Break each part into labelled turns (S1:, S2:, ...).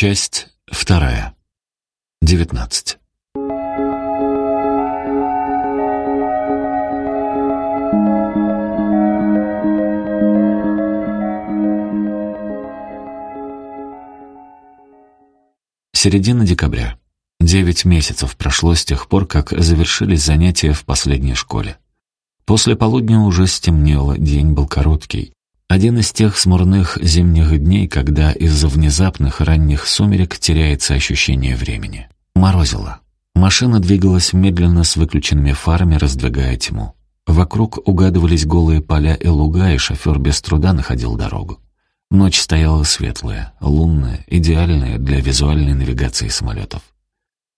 S1: Часть вторая. Девятнадцать. Середина декабря. Девять месяцев прошло с тех пор, как завершились занятия в последней школе. После полудня уже стемнело, день был короткий. Один из тех смурных зимних дней, когда из-за внезапных ранних сумерек теряется ощущение времени. Морозило. Машина двигалась медленно с выключенными фарами, раздвигая тьму. Вокруг угадывались голые поля и луга, и шофер без труда находил дорогу. Ночь стояла светлая, лунная, идеальная для визуальной навигации самолетов.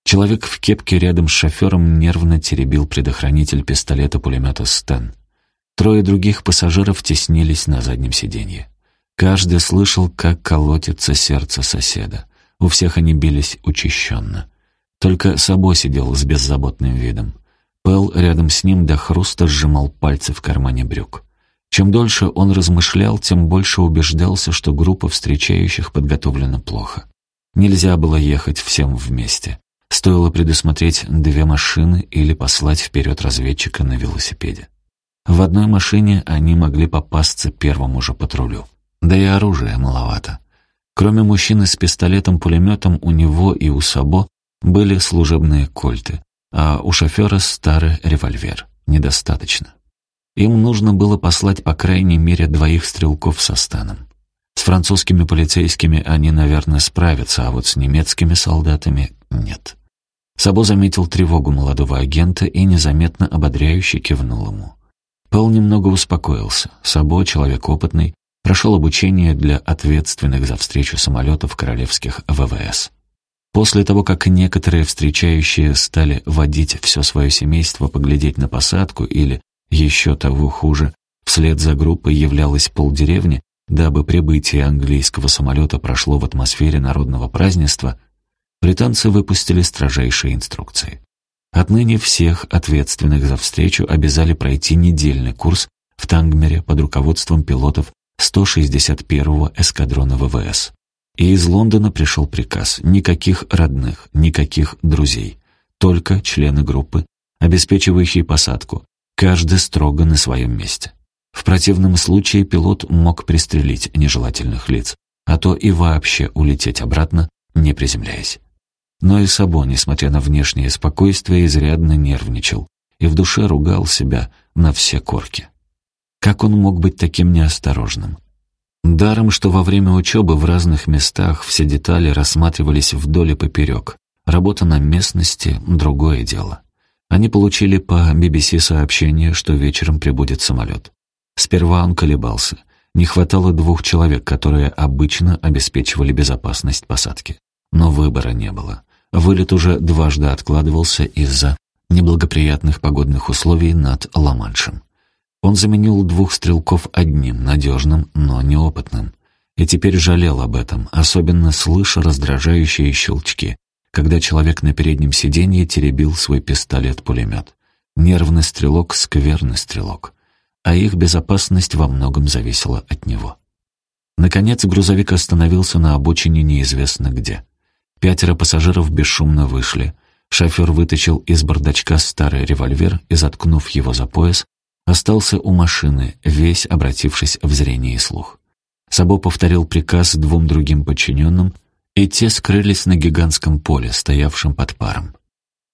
S1: Человек в кепке рядом с шофером нервно теребил предохранитель пистолета-пулемета «Стен». Трое других пассажиров теснились на заднем сиденье. Каждый слышал, как колотится сердце соседа. У всех они бились учащенно. Только Сабо сидел с беззаботным видом. Пэл рядом с ним до хруста сжимал пальцы в кармане брюк. Чем дольше он размышлял, тем больше убеждался, что группа встречающих подготовлена плохо. Нельзя было ехать всем вместе. Стоило предусмотреть две машины или послать вперед разведчика на велосипеде. В одной машине они могли попасться первому же патрулю. Да и оружия маловато. Кроме мужчины с пистолетом-пулеметом, у него и у Сабо были служебные кольты, а у шофера старый револьвер. Недостаточно. Им нужно было послать по крайней мере двоих стрелков со станом. С французскими полицейскими они, наверное, справятся, а вот с немецкими солдатами нет. Сабо заметил тревогу молодого агента и незаметно ободряюще кивнул ему. Пэл немного успокоился. Сабо, человек опытный, прошел обучение для ответственных за встречу самолетов королевских ВВС. После того, как некоторые встречающие стали водить все свое семейство поглядеть на посадку или еще того хуже, вслед за группой являлась полдеревни, дабы прибытие английского самолета прошло в атмосфере народного празднества, британцы выпустили строжайшие инструкции. Отныне всех ответственных за встречу обязали пройти недельный курс в Тангмере под руководством пилотов 161-го эскадрона ВВС. И из Лондона пришел приказ никаких родных, никаких друзей, только члены группы, обеспечивающие посадку, каждый строго на своем месте. В противном случае пилот мог пристрелить нежелательных лиц, а то и вообще улететь обратно, не приземляясь. Но и Сабо, несмотря на внешнее спокойствие, изрядно нервничал и в душе ругал себя на все корки. Как он мог быть таким неосторожным? Даром, что во время учебы в разных местах все детали рассматривались вдоль и поперек. Работа на местности — другое дело. Они получили по BBC сообщение, что вечером прибудет самолет. Сперва он колебался. Не хватало двух человек, которые обычно обеспечивали безопасность посадки. Но выбора не было. Вылет уже дважды откладывался из-за неблагоприятных погодных условий над Ла-Маншем. Он заменил двух стрелков одним, надежным, но неопытным. И теперь жалел об этом, особенно слыша раздражающие щелчки, когда человек на переднем сиденье теребил свой пистолет-пулемет. Нервный стрелок — скверный стрелок. А их безопасность во многом зависела от него. Наконец грузовик остановился на обочине неизвестно где. Пятеро пассажиров бесшумно вышли. Шофер вытащил из бардачка старый револьвер и, заткнув его за пояс, остался у машины, весь обратившись в зрение и слух. Сабо повторил приказ двум другим подчиненным — и те скрылись на гигантском поле, стоявшем под паром.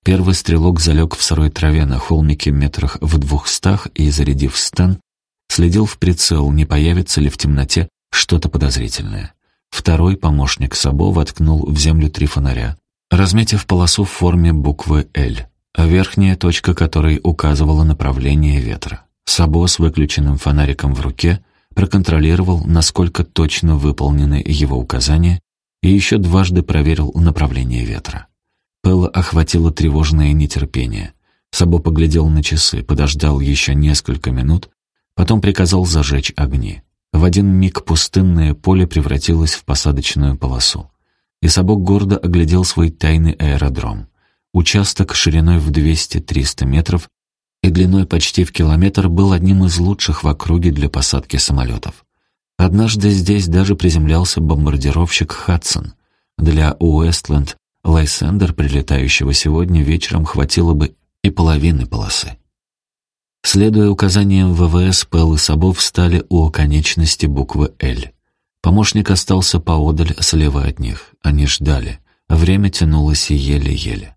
S1: Первый стрелок залег в сырой траве на холмике метрах в двухстах и, зарядив стан, следил в прицел, не появится ли в темноте что-то подозрительное. Второй помощник Сабо воткнул в землю три фонаря, разметив полосу в форме буквы «Л», верхняя точка которой указывала направление ветра. Сабо с выключенным фонариком в руке проконтролировал, насколько точно выполнены его указания, и еще дважды проверил направление ветра. Пэлла охватило тревожное нетерпение. Сабо поглядел на часы, подождал еще несколько минут, потом приказал зажечь огни. В один миг пустынное поле превратилось в посадочную полосу. И Сабо гордо оглядел свой тайный аэродром. Участок шириной в 200-300 метров и длиной почти в километр был одним из лучших в округе для посадки самолетов. Однажды здесь даже приземлялся бомбардировщик «Хадсон». Для Уэстленд Лайсендер, прилетающего сегодня вечером, хватило бы и половины полосы. Следуя указаниям ВВС, Пэл и Сабо встали у оконечности буквы «Л». Помощник остался поодаль, слева от них. Они ждали. Время тянулось еле-еле.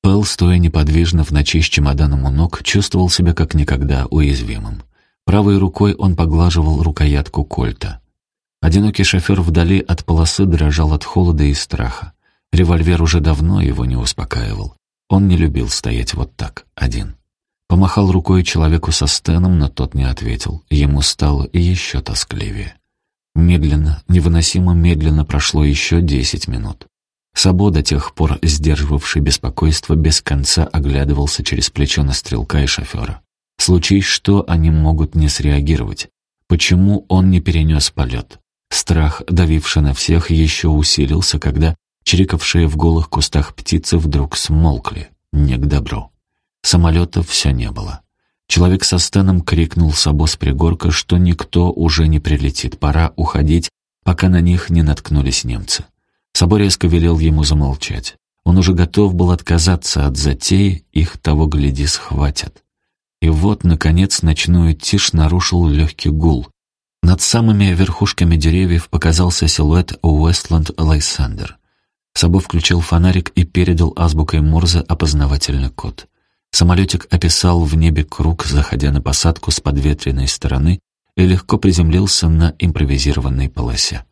S1: Пэл, стоя неподвижно в ночи с чемоданом у ног, чувствовал себя как никогда уязвимым. Правой рукой он поглаживал рукоятку кольта. Одинокий шофер вдали от полосы дрожал от холода и страха. Револьвер уже давно его не успокаивал. Он не любил стоять вот так, один. Помахал рукой человеку со стеном, но тот не ответил. Ему стало еще тоскливее. Медленно, невыносимо медленно прошло еще десять минут. Сабо, до тех пор сдерживавший беспокойство, без конца оглядывался через плечо на стрелка и шофера. Случись что, они могут не среагировать. Почему он не перенес полет? Страх, давивший на всех, еще усилился, когда чирикавшие в голых кустах птицы вдруг смолкли. Не к добру. Самолетов все не было. Человек со стеном крикнул с пригорка, что никто уже не прилетит, пора уходить, пока на них не наткнулись немцы. Сабо резко велел ему замолчать. Он уже готов был отказаться от затеи, их того гляди схватят. И вот, наконец, ночную тишь нарушил легкий гул. Над самыми верхушками деревьев показался силуэт Уэстланд Лайсандер. Сабо включил фонарик и передал азбукой Морзе опознавательный код. Самолетик описал в небе круг, заходя на посадку с подветренной стороны, и легко приземлился на импровизированной полосе.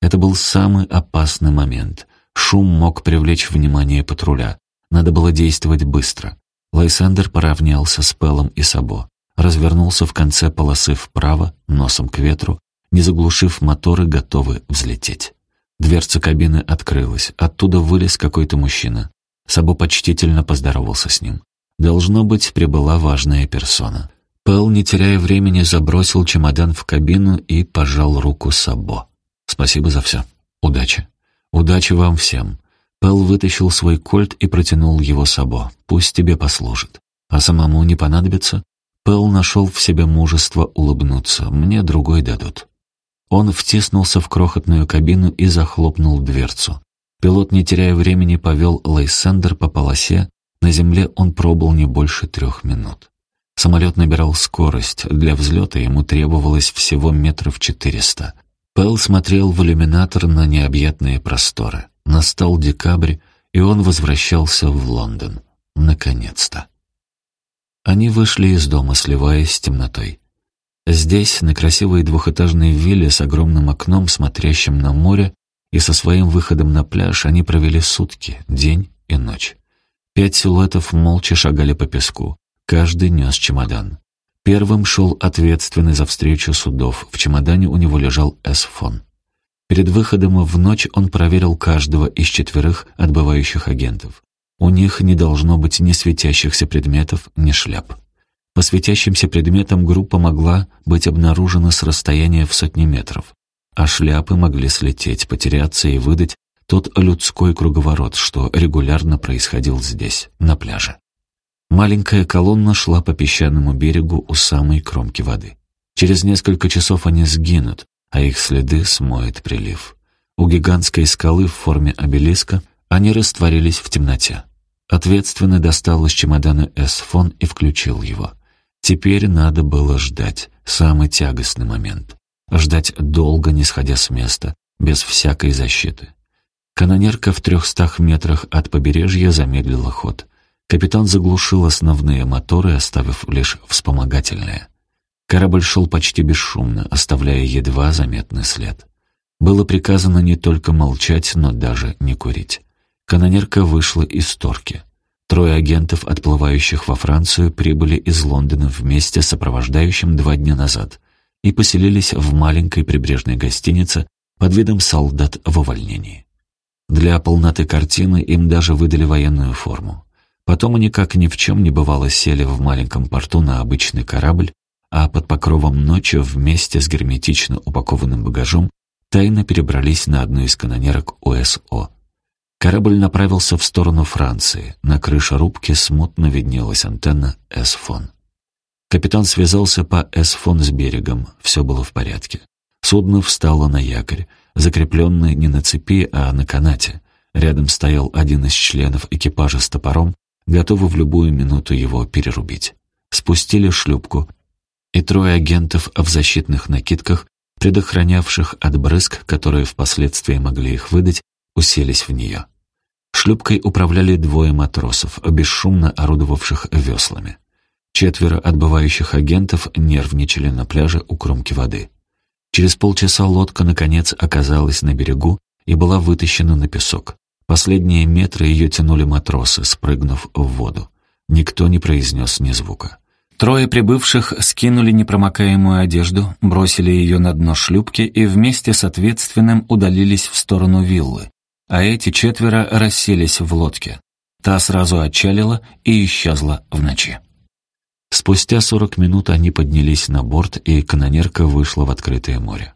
S1: Это был самый опасный момент. Шум мог привлечь внимание патруля. Надо было действовать быстро. Лайсандер поравнялся с Пелом и Сабо, развернулся в конце полосы вправо, носом к ветру, не заглушив моторы, готовы взлететь. Дверца кабины открылась, оттуда вылез какой-то мужчина. Сабо почтительно поздоровался с ним. Должно быть, прибыла важная персона. Пэл, не теряя времени, забросил чемодан в кабину и пожал руку Сабо. «Спасибо за все. Удачи. Удачи вам всем». Пэл вытащил свой кольт и протянул его Сабо. «Пусть тебе послужит. А самому не понадобится?» Пэл нашел в себе мужество улыбнуться. «Мне другой дадут». Он втиснулся в крохотную кабину и захлопнул дверцу. Пилот, не теряя времени, повел Лайсендер по полосе, на земле он пробыл не больше трех минут. Самолет набирал скорость, для взлета ему требовалось всего метров четыреста. Пэл смотрел в иллюминатор на необъятные просторы. Настал декабрь, и он возвращался в Лондон. Наконец-то. Они вышли из дома, сливаясь с темнотой. Здесь, на красивой двухэтажной вилле с огромным окном, смотрящим на море, и со своим выходом на пляж они провели сутки, день и ночь. Пять силуэтов молча шагали по песку. Каждый нес чемодан. Первым шел ответственный за встречу судов. В чемодане у него лежал эсфон. Перед выходом в ночь он проверил каждого из четверых отбывающих агентов. У них не должно быть ни светящихся предметов, ни шляп. По светящимся предметам группа могла быть обнаружена с расстояния в сотни метров, а шляпы могли слететь, потеряться и выдать тот людской круговорот, что регулярно происходил здесь, на пляже. Маленькая колонна шла по песчаному берегу у самой кромки воды. Через несколько часов они сгинут, а их следы смоет прилив. У гигантской скалы в форме обелиска они растворились в темноте. Ответственный достал из чемодана эсфон и включил его. Теперь надо было ждать, самый тягостный момент. Ждать долго, не сходя с места, без всякой защиты. Канонерка в трехстах метрах от побережья замедлила ход. Капитан заглушил основные моторы, оставив лишь вспомогательные. Корабль шел почти бесшумно, оставляя едва заметный след. Было приказано не только молчать, но даже не курить. Канонерка вышла из Торки. Трое агентов, отплывающих во Францию, прибыли из Лондона вместе с сопровождающим два дня назад и поселились в маленькой прибрежной гостинице под видом солдат в увольнении. Для полноты картины им даже выдали военную форму. Потом они, как ни в чем не бывало, сели в маленьком порту на обычный корабль, а под покровом ночи вместе с герметично упакованным багажом тайно перебрались на одну из канонерок ОСО. Корабль направился в сторону Франции. На крыше рубки смутно виднелась антенна «Эсфон». Капитан связался по «Эсфон» с берегом. Все было в порядке. Судно встало на якорь. Закрепленный не на цепи, а на канате. Рядом стоял один из членов экипажа с топором, готовый в любую минуту его перерубить. Спустили шлюпку, и трое агентов в защитных накидках, предохранявших от брызг, которые впоследствии могли их выдать, уселись в нее. Шлюпкой управляли двое матросов, бесшумно орудовавших веслами. Четверо отбывающих агентов нервничали на пляже у кромки воды. Через полчаса лодка, наконец, оказалась на берегу и была вытащена на песок. Последние метры ее тянули матросы, спрыгнув в воду. Никто не произнес ни звука. Трое прибывших скинули непромокаемую одежду, бросили ее на дно шлюпки и вместе с ответственным удалились в сторону виллы, а эти четверо расселись в лодке. Та сразу отчалила и исчезла в ночи. Спустя сорок минут они поднялись на борт, и канонерка вышла в открытое море.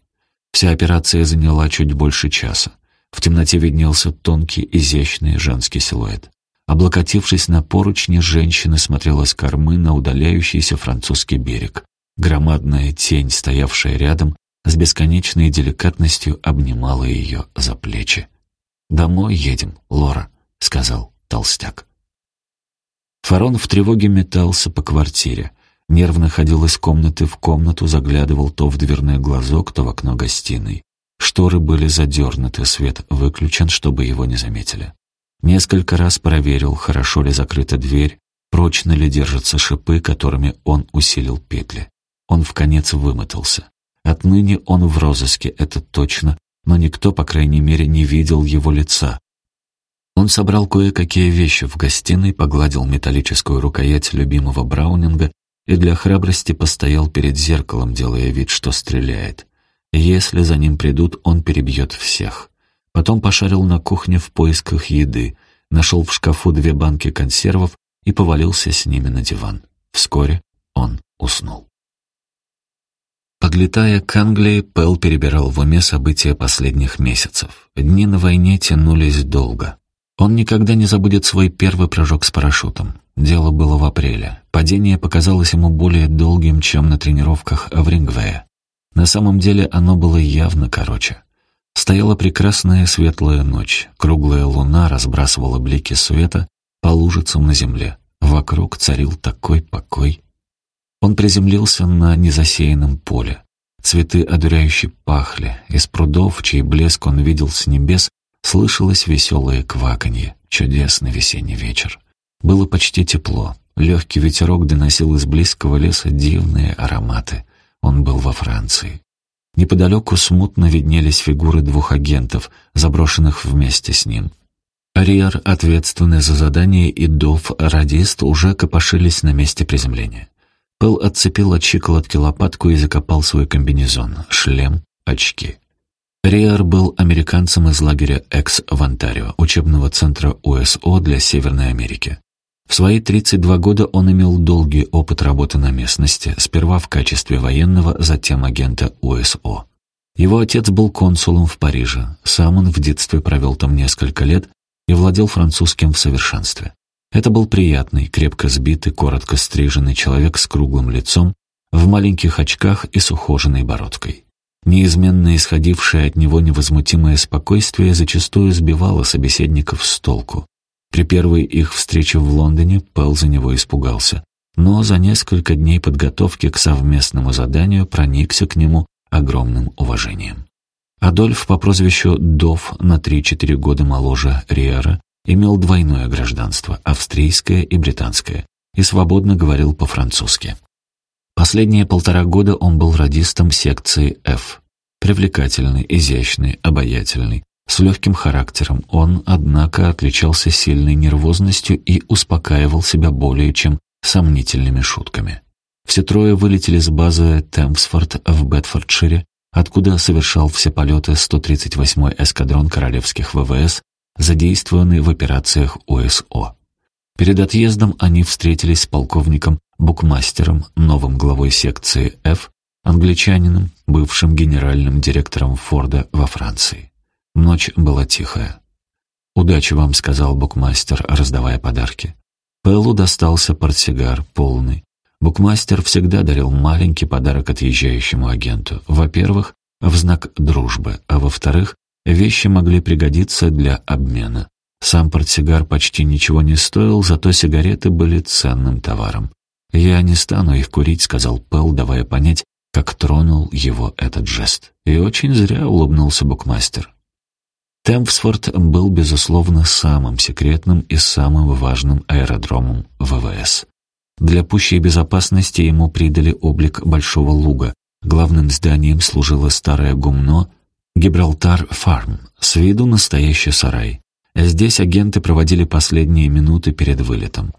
S1: Вся операция заняла чуть больше часа. В темноте виднелся тонкий, изящный женский силуэт. Облокотившись на поручни, женщина смотрела с кормы на удаляющийся французский берег. Громадная тень, стоявшая рядом, с бесконечной деликатностью обнимала ее за плечи. «Домой едем, Лора», — сказал толстяк. Фарон в тревоге метался по квартире. Нервно ходил из комнаты в комнату, заглядывал то в дверной глазок, то в окно гостиной. Шторы были задернуты, свет выключен, чтобы его не заметили. Несколько раз проверил, хорошо ли закрыта дверь, прочно ли держатся шипы, которыми он усилил петли. Он в конец вымотался. Отныне он в розыске, это точно, но никто, по крайней мере, не видел его лица, он собрал кое-какие вещи в гостиной, погладил металлическую рукоять любимого Браунинга и для храбрости постоял перед зеркалом, делая вид, что стреляет. Если за ним придут, он перебьет всех. Потом пошарил на кухне в поисках еды, нашел в шкафу две банки консервов и повалился с ними на диван. Вскоре он уснул. Подлетая к Англии, Пэл перебирал в уме события последних месяцев. Дни на войне тянулись долго. Он никогда не забудет свой первый прыжок с парашютом. Дело было в апреле. Падение показалось ему более долгим, чем на тренировках в Рингвее. На самом деле оно было явно короче. Стояла прекрасная светлая ночь. Круглая луна разбрасывала блики света по лужицам на земле. Вокруг царил такой покой. Он приземлился на незасеянном поле. Цветы одуряюще пахли. Из прудов, чей блеск он видел с небес, Слышалось веселое кваканье, чудесный весенний вечер. Было почти тепло. Легкий ветерок доносил из близкого леса дивные ароматы. Он был во Франции. Неподалеку смутно виднелись фигуры двух агентов, заброшенных вместе с ним. Ариер, ответственный за задание, и Дов, радист, уже копошились на месте приземления. Пэл отцепил от щиколотки лопатку и закопал свой комбинезон, шлем, очки. Риар был американцем из лагеря Экс в Онтарио, учебного центра УСО для Северной Америки. В свои 32 года он имел долгий опыт работы на местности, сперва в качестве военного, затем агента УСО. Его отец был консулом в Париже, сам он в детстве провел там несколько лет и владел французским в совершенстве. Это был приятный, крепко сбитый, коротко стриженный человек с круглым лицом, в маленьких очках и с ухоженной бородкой. Неизменно исходившее от него невозмутимое спокойствие зачастую сбивало собеседников с толку. При первой их встрече в Лондоне Пэл за него испугался, но за несколько дней подготовки к совместному заданию проникся к нему огромным уважением. Адольф по прозвищу Дов на 3-4 года моложе Риера имел двойное гражданство, австрийское и британское, и свободно говорил по-французски. Последние полтора года он был радистом секции F. Привлекательный, изящный, обаятельный, с легким характером, он, однако, отличался сильной нервозностью и успокаивал себя более чем сомнительными шутками. Все трое вылетели с базы Темпсфорд в Бетфордшире, откуда совершал все полеты 138-й эскадрон королевских ВВС, задействованный в операциях ОСО. Перед отъездом они встретились с полковником букмастером, новым главой секции F, англичанином, бывшим генеральным директором Форда во Франции. Ночь была тихая. «Удачи вам», — сказал букмастер, раздавая подарки. Пэллу достался портсигар, полный. Букмастер всегда дарил маленький подарок отъезжающему агенту. Во-первых, в знак дружбы, а во-вторых, вещи могли пригодиться для обмена. Сам портсигар почти ничего не стоил, зато сигареты были ценным товаром. «Я не стану их курить», — сказал Пэл, давая понять, как тронул его этот жест. И очень зря улыбнулся букмастер. Темпсфорд был, безусловно, самым секретным и самым важным аэродромом ВВС. Для пущей безопасности ему придали облик Большого Луга. Главным зданием служило старое гумно Гибралтар Фарм, с виду настоящий сарай. Здесь агенты проводили последние минуты перед вылетом.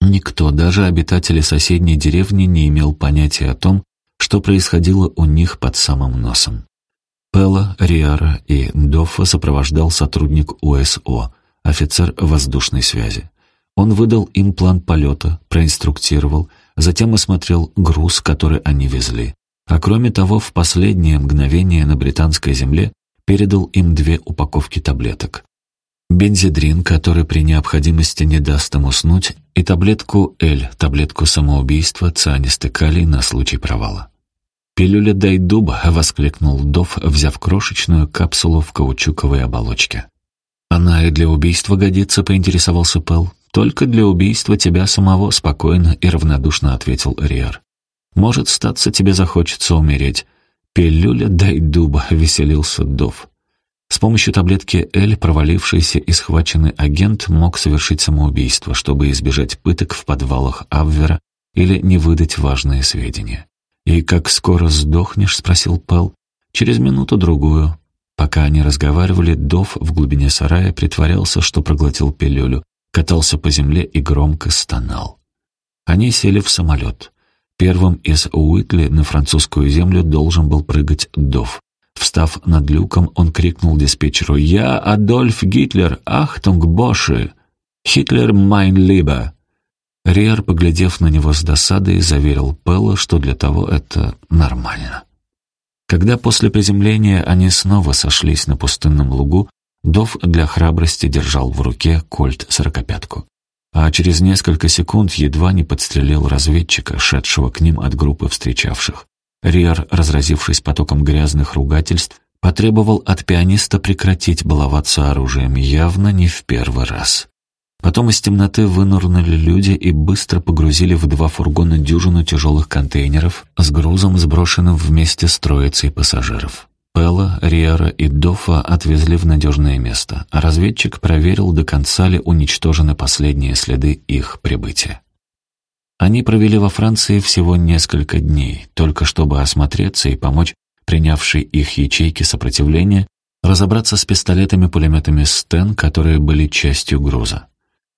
S1: Никто, даже обитатели соседней деревни, не имел понятия о том, что происходило у них под самым носом. Пелла, Риара и Доффа сопровождал сотрудник УСО, офицер воздушной связи. Он выдал им план полета, проинструктировал, затем осмотрел груз, который они везли. А кроме того, в последнее мгновение на британской земле передал им две упаковки таблеток. Бензидрин, который при необходимости не даст им уснуть, и таблетку L, таблетку самоубийства, цианистый калий на случай провала. «Пилюля дай дуба!» — воскликнул Дов, взяв крошечную капсулу в каучуковой оболочке. «Она и для убийства годится», — поинтересовался Пэл. «Только для убийства тебя самого», — спокойно и равнодушно ответил Риар. «Может, статься тебе захочется умереть». «Пилюля дай дуба», — веселился Дов. С помощью таблетки L провалившийся и схваченный агент мог совершить самоубийство, чтобы избежать пыток в подвалах Абвера или не выдать важные сведения. «И как скоро сдохнешь?» — спросил Пэл. «Через минуту-другую». Пока они разговаривали, Дов в глубине сарая притворялся, что проглотил пилюлю, катался по земле и громко стонал. Они сели в самолет. Первым из Уитли на французскую землю должен был прыгать Дов. Встав над люком, он крикнул диспетчеру «Я Адольф Гитлер! Achtung, боши! Hitler, mein Lieber!» Риер, поглядев на него с досадой, заверил Пелла, что для того это нормально. Когда после приземления они снова сошлись на пустынном лугу, Дов для храбрости держал в руке кольт-сорокопятку. А через несколько секунд едва не подстрелил разведчика, шедшего к ним от группы встречавших. Риар, разразившись потоком грязных ругательств, потребовал от пианиста прекратить баловаться оружием явно не в первый раз. Потом из темноты вынырнули люди и быстро погрузили в два фургона дюжину тяжелых контейнеров с грузом, сброшенным вместе с троицей пассажиров. Пелла, Риара и Дофа отвезли в надежное место, а разведчик проверил, до конца ли уничтожены последние следы их прибытия. Они провели во Франции всего несколько дней, только чтобы осмотреться и помочь принявшей их ячейки сопротивления разобраться с пистолетами-пулеметами Стен, которые были частью груза.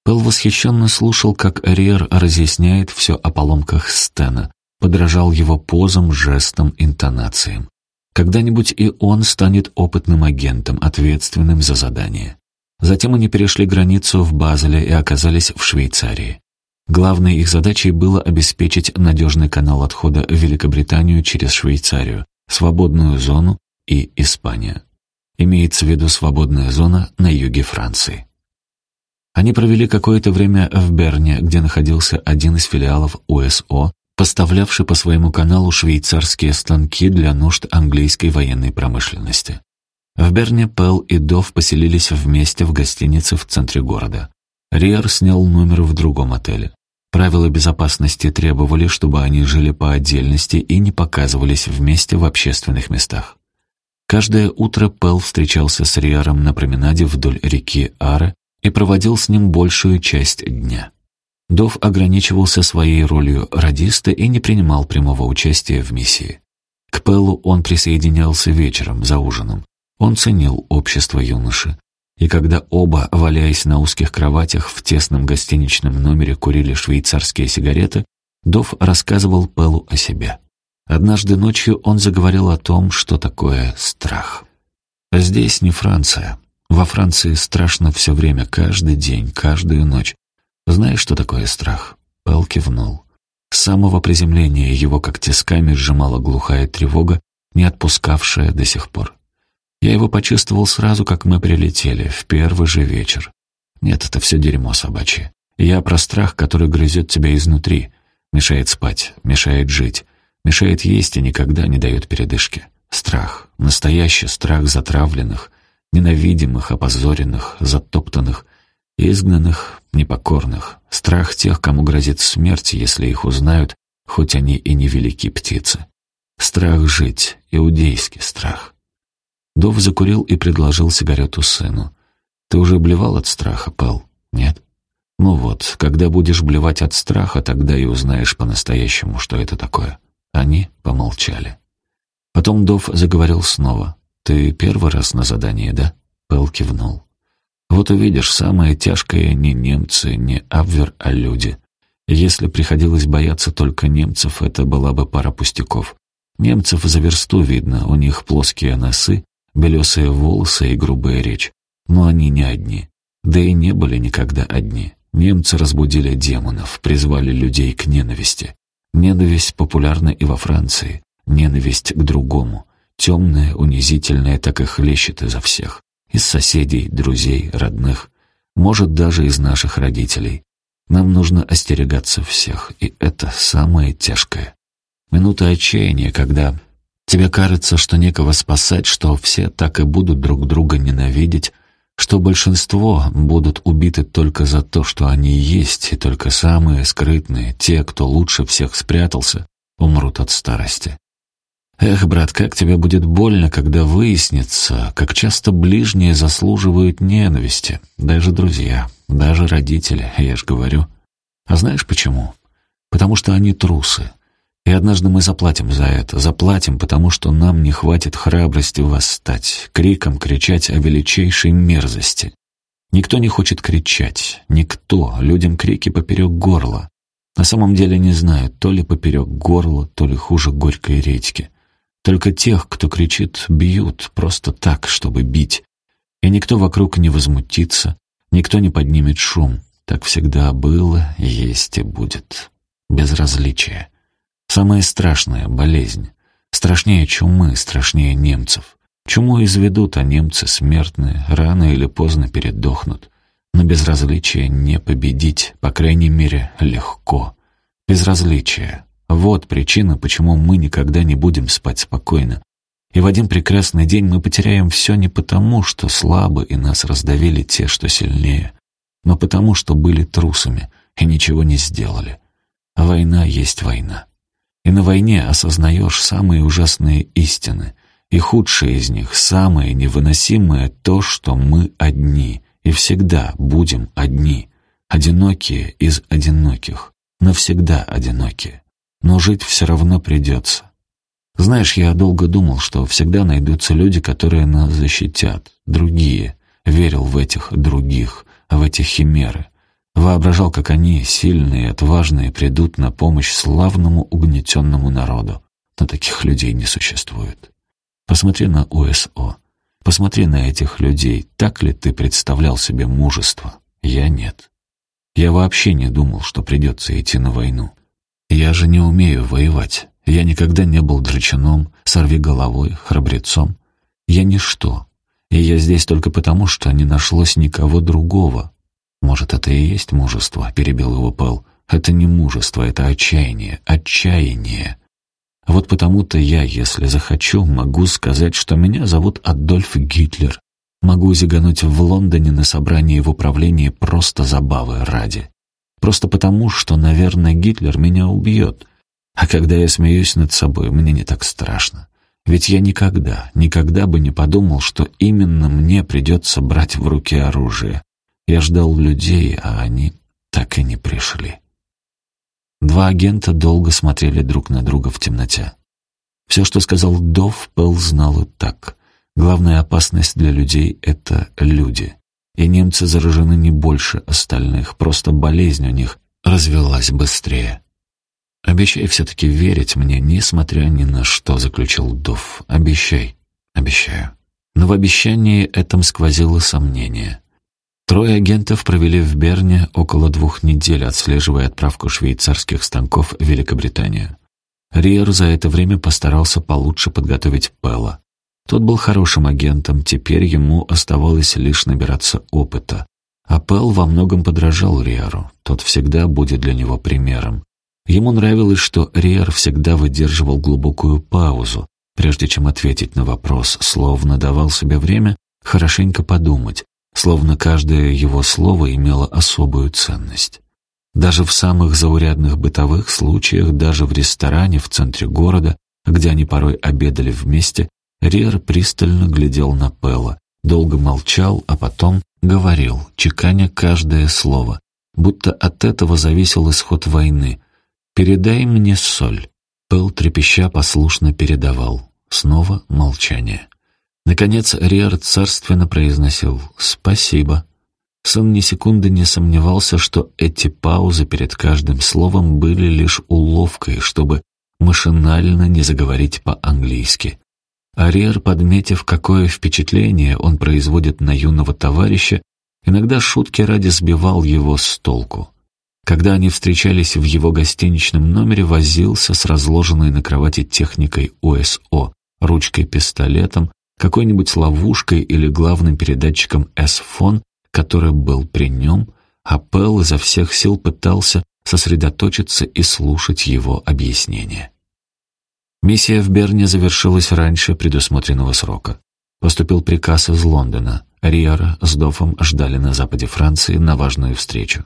S1: Пэл восхищенно слушал, как Риер разъясняет все о поломках Стена, подражал его позам, жестам, интонациям. Когда-нибудь и он станет опытным агентом, ответственным за задание. Затем они перешли границу в Базеле и оказались в Швейцарии. Главной их задачей было обеспечить надежный канал отхода в Великобританию через Швейцарию, свободную зону и Испанию. Имеется в виду свободная зона на юге Франции. Они провели какое-то время в Берне, где находился один из филиалов УСО, поставлявший по своему каналу швейцарские станки для нужд английской военной промышленности. В Берне Пэл и Дов поселились вместе в гостинице в центре города. Риар снял номер в другом отеле. Правила безопасности требовали, чтобы они жили по отдельности и не показывались вместе в общественных местах. Каждое утро Пэл встречался с Риаром на променаде вдоль реки Аре и проводил с ним большую часть дня. Дов ограничивался своей ролью радиста и не принимал прямого участия в миссии. К Пэллу он присоединялся вечером, за ужином. Он ценил общество юноши. И когда оба, валяясь на узких кроватях в тесном гостиничном номере, курили швейцарские сигареты, Дов рассказывал Пэллу о себе. Однажды ночью он заговорил о том, что такое страх. «Здесь не Франция. Во Франции страшно все время, каждый день, каждую ночь. Знаешь, что такое страх?» Пэл кивнул. С самого приземления его как тисками сжимала глухая тревога, не отпускавшая до сих пор. Я его почувствовал сразу, как мы прилетели, в первый же вечер. Нет, это все дерьмо собачье. Я про страх, который грызет тебя изнутри, мешает спать, мешает жить, мешает есть и никогда не дает передышки. Страх, настоящий страх затравленных, ненавидимых, опозоренных, затоптанных, изгнанных, непокорных. Страх тех, кому грозит смерть, если их узнают, хоть они и не велики птицы. Страх жить, иудейский страх. Дов закурил и предложил сигарету сыну. «Ты уже блевал от страха, Пэл? Нет?» «Ну вот, когда будешь блевать от страха, тогда и узнаешь по-настоящему, что это такое». Они помолчали. Потом Дов заговорил снова. «Ты первый раз на задании, да?» Пэл кивнул. «Вот увидишь, самое тяжкое не немцы, не Абвер, а люди. Если приходилось бояться только немцев, это была бы пара пустяков. Немцев за версту видно, у них плоские носы, белесые волосы и грубая речь. Но они не одни. Да и не были никогда одни. Немцы разбудили демонов, призвали людей к ненависти. Ненависть популярна и во Франции. Ненависть к другому. Темная, унизительная, так и хлещет изо всех. Из соседей, друзей, родных. Может, даже из наших родителей. Нам нужно остерегаться всех, и это самое тяжкое. Минута отчаяния, когда тебе кажется, что некого спасать, что все так и будут друг друга ненавидеть, что большинство будут убиты только за то, что они есть, и только самые скрытные, те, кто лучше всех спрятался, умрут от старости. Эх, брат, как тебе будет больно, когда выяснится, как часто ближние заслуживают ненависти, даже друзья, даже родители, я ж говорю. А знаешь почему? Потому что они трусы. И однажды мы заплатим за это, заплатим, потому что нам не хватит храбрости восстать, криком кричать о величайшей мерзости. Никто не хочет кричать, никто, людям крики поперек горла. На самом деле не знают, то ли поперек горла, то ли хуже горькой редьки. Только тех, кто кричит, бьют, просто так, чтобы бить. И никто вокруг не возмутится, никто не поднимет шум. Так всегда было, есть и будет. Безразличие. Самая страшная болезнь. Страшнее чумы, страшнее немцев. Чуму изведут, а немцы смертные, рано или поздно передохнут. Но безразличие не победить, по крайней мере, легко. Безразличие. Вот причина, почему мы никогда не будем спать спокойно. И в один прекрасный день мы потеряем все не потому, что слабы и нас раздавили те, что сильнее, но потому, что были трусами и ничего не сделали. Война есть война. И на войне осознаешь самые ужасные истины, и худшее из них, самое невыносимое то, что мы одни, и всегда будем одни, одинокие из одиноких, навсегда одинокие. Но жить все равно придется. Знаешь, я долго думал, что всегда найдутся люди, которые нас защитят, другие. Верил в этих других, в эти химеры. Воображал, как они, сильные и отважные, придут на помощь славному угнетенному народу. Но таких людей не существует. Посмотри на УСО. Посмотри на этих людей. Так ли ты представлял себе мужество? Я нет. Я вообще не думал, что придется идти на войну. Я же не умею воевать. Я никогда не был драчуном, сорвиголовой, храбрецом. Я ничто. И я здесь только потому, что не нашлось никого другого, «Может, это и есть мужество?» — перебил его Пэл. «Это не мужество, это отчаяние, отчаяние. Вот потому-то я, если захочу, могу сказать, что меня зовут Адольф Гитлер. Могу зигануть в Лондоне на собрании в управлении просто забавы ради. Просто потому, что, наверное, Гитлер меня убьет. А когда я смеюсь над собой, мне не так страшно. Ведь я никогда, никогда бы не подумал, что именно мне придется брать в руки оружие. Я ждал людей, а они так и не пришли. Два агента долго смотрели друг на друга в темноте. Все, что сказал Дов, Пэл знал и так. Главная опасность для людей — это люди. И немцы заражены не больше остальных, просто болезнь у них развелась быстрее. «Обещай все-таки верить мне, несмотря ни на что», — заключил Дов. «Обещай». «Обещаю». Но в обещании этом сквозило сомнение. Трое агентов провели в Берне около двух недель, отслеживая отправку швейцарских станков в Великобританию. Риер за это время постарался получше подготовить Пэлла. Тот был хорошим агентом, теперь ему оставалось лишь набираться опыта. А Пэл во многом подражал Риеру, тот всегда будет для него примером. Ему нравилось, что Риер всегда выдерживал глубокую паузу, прежде чем ответить на вопрос, словно давал себе время хорошенько подумать, словно каждое его слово имело особую ценность. Даже в самых заурядных бытовых случаях, даже в ресторане в центре города, где они порой обедали вместе, Риер пристально глядел на Пэлла, долго молчал, а потом говорил, чеканя каждое слово, будто от этого зависел исход войны. «Передай мне соль». Пэл трепеща послушно передавал. Снова молчание. Наконец Риар царственно произносил «Спасибо». Сын ни секунды не сомневался, что эти паузы перед каждым словом были лишь уловкой, чтобы машинально не заговорить по-английски. Ариер, подметив, какое впечатление он производит на юного товарища, иногда шутки ради сбивал его с толку. Когда они встречались в его гостиничном номере, возился с разложенной на кровати техникой УСО, ручкой-пистолетом, какой-нибудь ловушкой или главным передатчиком S-фон, который был при нем, а Пэл изо всех сил пытался сосредоточиться и слушать его объяснения. Миссия в Берне завершилась раньше предусмотренного срока. Поступил приказ из Лондона. Риара с Дофом ждали на западе Франции на важную встречу.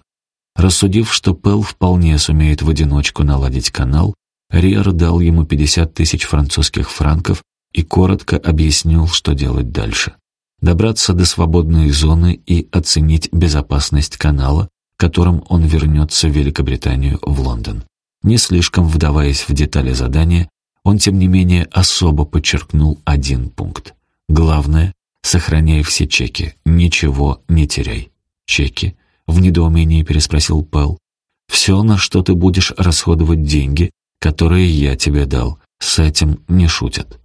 S1: Рассудив, что Пэл вполне сумеет в одиночку наладить канал, Риар дал ему 50 тысяч французских франков и коротко объяснил, что делать дальше. Добраться до свободной зоны и оценить безопасность канала, которым он вернется в Великобританию в Лондон. Не слишком вдаваясь в детали задания, он, тем не менее, особо подчеркнул один пункт. Главное — сохраняй все чеки, ничего не теряй. «Чеки?» — в недоумении переспросил Пэл. «Все, на что ты будешь расходовать деньги, которые я тебе дал, с этим не шутят».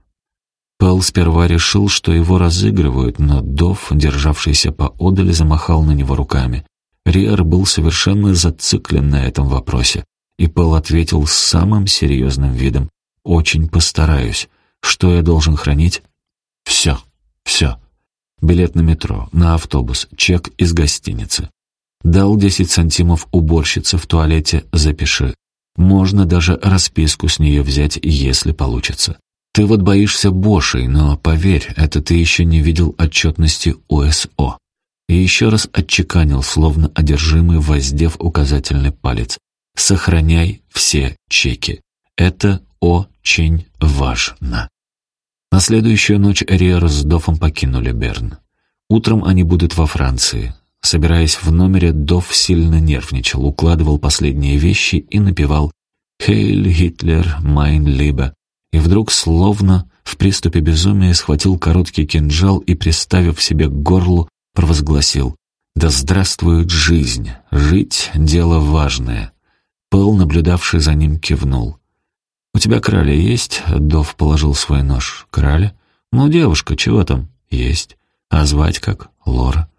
S1: Пэл сперва решил, что его разыгрывают, но Дов, державшийся поодаль, замахал на него руками. Риар был совершенно зациклен на этом вопросе, и Пэл ответил с самым серьезным видом. Очень постараюсь. Что я должен хранить? Все, все. Билет на метро, на автобус, чек из гостиницы. Дал десять сантимов уборщице в туалете, запиши. Можно даже расписку с нее взять, если получится. Ты вот боишься Бошей, но поверь, это ты еще не видел отчетности УСО. И еще раз отчеканил, словно одержимый, воздев указательный палец. Сохраняй все чеки. Это очень важно. На следующую ночь Риер с Дофом покинули Берн. Утром они будут во Франции. Собираясь в номере, Доф сильно нервничал, укладывал последние вещи и напевал «Хейль Гитлер, майн Либе». И вдруг, словно в приступе безумия, схватил короткий кинжал и, приставив себе к горлу, провозгласил «Да здравствует жизнь! Жить — дело важное!» Пэл, наблюдавший за ним, кивнул. «У тебя краля есть?» — Дов положил свой нож. «Краля? Ну, девушка, чего там?» «Есть. А звать как?» «Лора».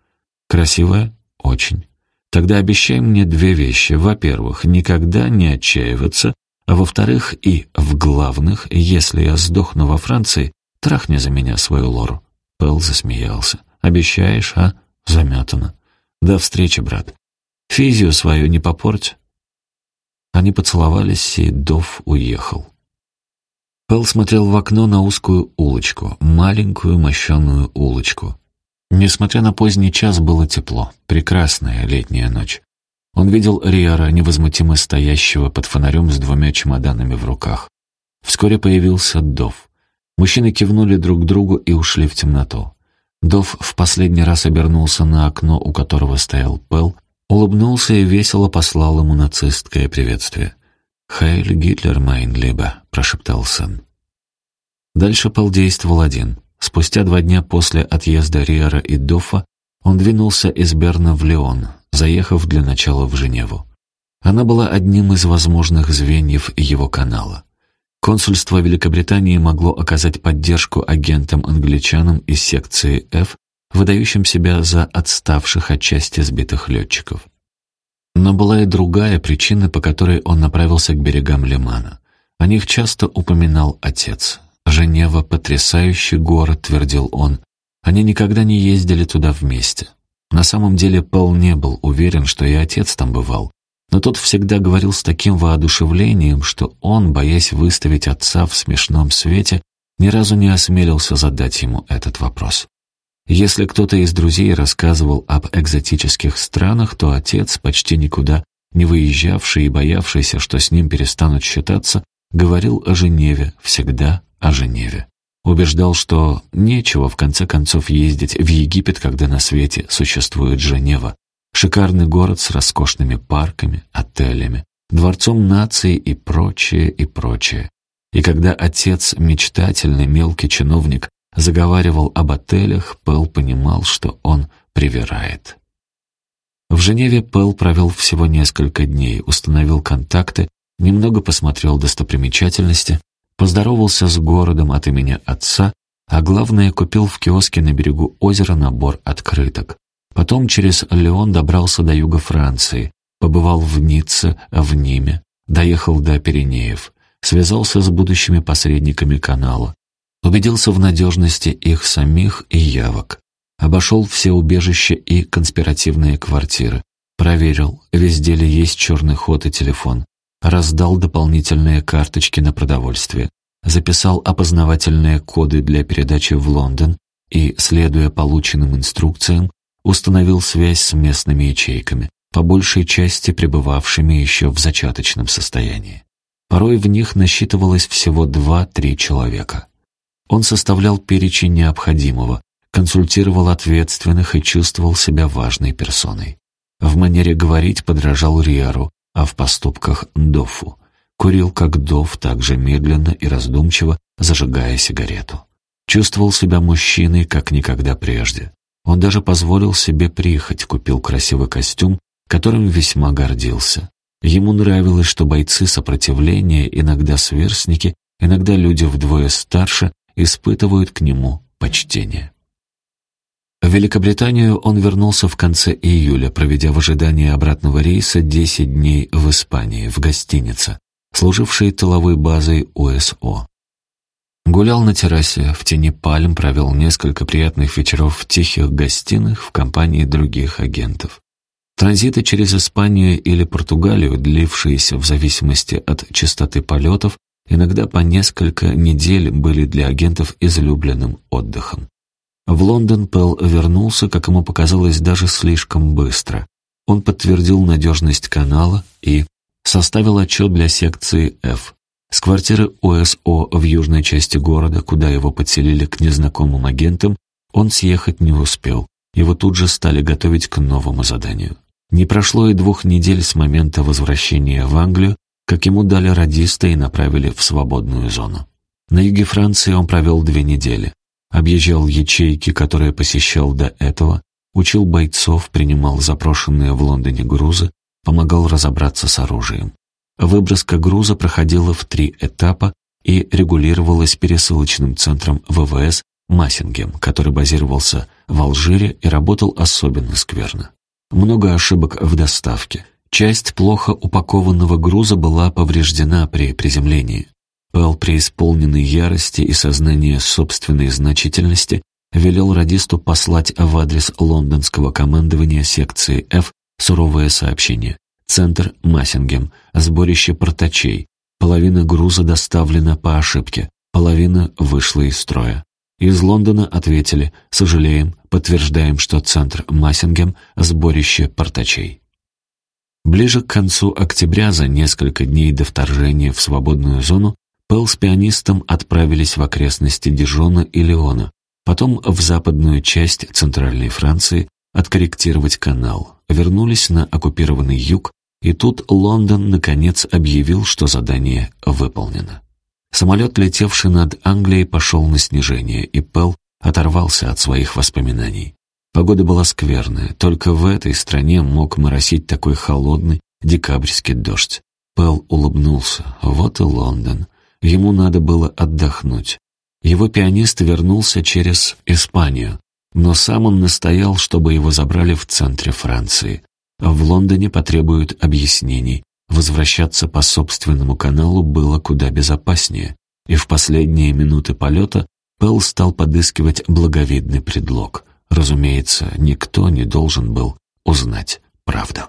S1: «Красивая?» «Очень». «Тогда обещай мне две вещи. Во-первых, никогда не отчаиваться, а во-вторых, и в главных, если я сдохну во Франции, трахни за меня свою Лору». Пэл засмеялся. «Обещаешь, а?» «Заметано». «До встречи, брат. Физию свою не попорть». Они поцеловались, и Дов уехал. Пэл смотрел в окно на узкую улочку, маленькую мощенную улочку. Несмотря на поздний час, было тепло, прекрасная летняя ночь. Он видел Риара, невозмутимо стоящего под фонарем с двумя чемоданами в руках. Вскоре появился Дов. Мужчины кивнули друг другу и ушли в темноту. Дов в последний раз обернулся на окно, у которого стоял Пэл, улыбнулся и весело послал ему нацистское приветствие. «Heil Hitler, mein Lieber», — прошептал сын. Дальше Пэл действовал один. Спустя два дня после отъезда Риера и Дова он двинулся из Берна в Лион, заехав для начала в Женеву. Она была одним из возможных звеньев его канала. Консульство Великобритании могло оказать поддержку агентам-англичанам из секции F, выдающим себя за отставших от части сбитых летчиков. Но была и другая причина, по которой он направился к берегам Лимана. О них часто упоминал отец. «Женева — потрясающий город», — твердил он. Они никогда не ездили туда вместе. На самом деле Пол не был уверен, что и отец там бывал. Но тот всегда говорил с таким воодушевлением, что он, боясь выставить отца в смешном свете, ни разу не осмелился задать ему этот вопрос. Если кто-то из друзей рассказывал об экзотических странах, то отец, почти никуда не выезжавший и боявшийся, что с ним перестанут считаться, говорил о Женеве, всегда о Женеве. Убеждал, что нечего в конце концов ездить в Египет, когда на свете существует Женева. Шикарный город с роскошными парками, отелями, дворцом нации и прочее, и прочее. И когда отец, мечтательный мелкий чиновник, заговаривал об отелях, Пэл понимал, что он привирает. В Женеве Пэл провел всего несколько дней, установил контакты, немного посмотрел достопримечательности, поздоровался с городом от имени отца, а главное, купил в киоске на берегу озера набор открыток. Потом через Леон добрался до юга Франции, побывал в Ницце, в Ниме, доехал до Пиренеев, связался с будущими посредниками канала, убедился в надежности их самих и явок, обошел все убежища и конспиративные квартиры, проверил, везде ли есть черный ход и телефон, раздал дополнительные карточки на продовольствие, записал опознавательные коды для передачи в Лондон и, следуя полученным инструкциям, установил связь с местными ячейками, по большей части пребывавшими еще в зачаточном состоянии. Порой в них насчитывалось всего два-три человека. Он составлял перечень необходимого, консультировал ответственных и чувствовал себя важной персоной. В манере говорить подражал Риару, а в поступках — Дофу. Курил как Доф, так же медленно и раздумчиво, зажигая сигарету. Чувствовал себя мужчиной, как никогда прежде. Он даже позволил себе прихоть, купил красивый костюм, которым весьма гордился. Ему нравилось, что бойцы сопротивления, иногда сверстники, иногда люди вдвое старше, испытывают к нему почтение. В Великобританию он вернулся в конце июля, проведя в ожидании обратного рейса 10 дней в Испании, в гостинице, служившей тыловой базой УСО. Гулял на террасе, в тени пальм провел несколько приятных вечеров в тихих гостиных в компании других агентов. Транзиты через Испанию или Португалию, длившиеся в зависимости от частоты полетов, иногда по несколько недель были для агентов излюбленным отдыхом. В Лондон Пэл вернулся, как ему показалось, даже слишком быстро. Он подтвердил надежность канала и составил отчет для секции F. С квартиры ОСО в южной части города, куда его подселили к незнакомым агентам, он съехать не успел. Его тут же стали готовить к новому заданию. Не прошло и двух недель с момента возвращения в Англию, как ему дали радиста и направили в свободную зону. На юге Франции он провел две недели объезжал ячейки, которые посещал до этого, учил бойцов, принимал запрошенные в Лондоне грузы, помогал разобраться с оружием. Выброска груза проходила в три этапа и регулировалась пересылочным центром ВВС Массингем, который базировался в Алжире и работал особенно скверно. Много ошибок в доставке. Часть плохо упакованного груза была повреждена при приземлении. Пэл, преисполненный ярости и сознания собственной значительности, велел радисту послать в адрес лондонского командования секции F суровое сообщение. Центр Массингем, сборище портачей. Половина груза доставлена по ошибке, половина вышла из строя. Из Лондона ответили «Сожалеем, подтверждаем, что центр Массингем – сборище портачей». Ближе к концу октября, за несколько дней до вторжения в свободную зону, Пэл с пианистом отправились в окрестности Дижона и Леона, потом в западную часть центральной Франции откорректировать канал, вернулись на оккупированный юг, и тут Лондон наконец объявил, что задание выполнено. Самолет, летевший над Англией, пошел на снижение, и Пэл оторвался от своих воспоминаний. Погода была скверная, только в этой стране мог моросить такой холодный декабрьский дождь. Пэл улыбнулся. Вот и Лондон. Ему надо было отдохнуть. Его пианист вернулся через Испанию, но сам он настоял, чтобы его забрали в центре Франции. В Лондоне потребуют объяснений. Возвращаться по собственному каналу было куда безопаснее, и в последние минуты полета Пэл стал подыскивать благовидный предлог. Разумеется, никто не должен был узнать правду.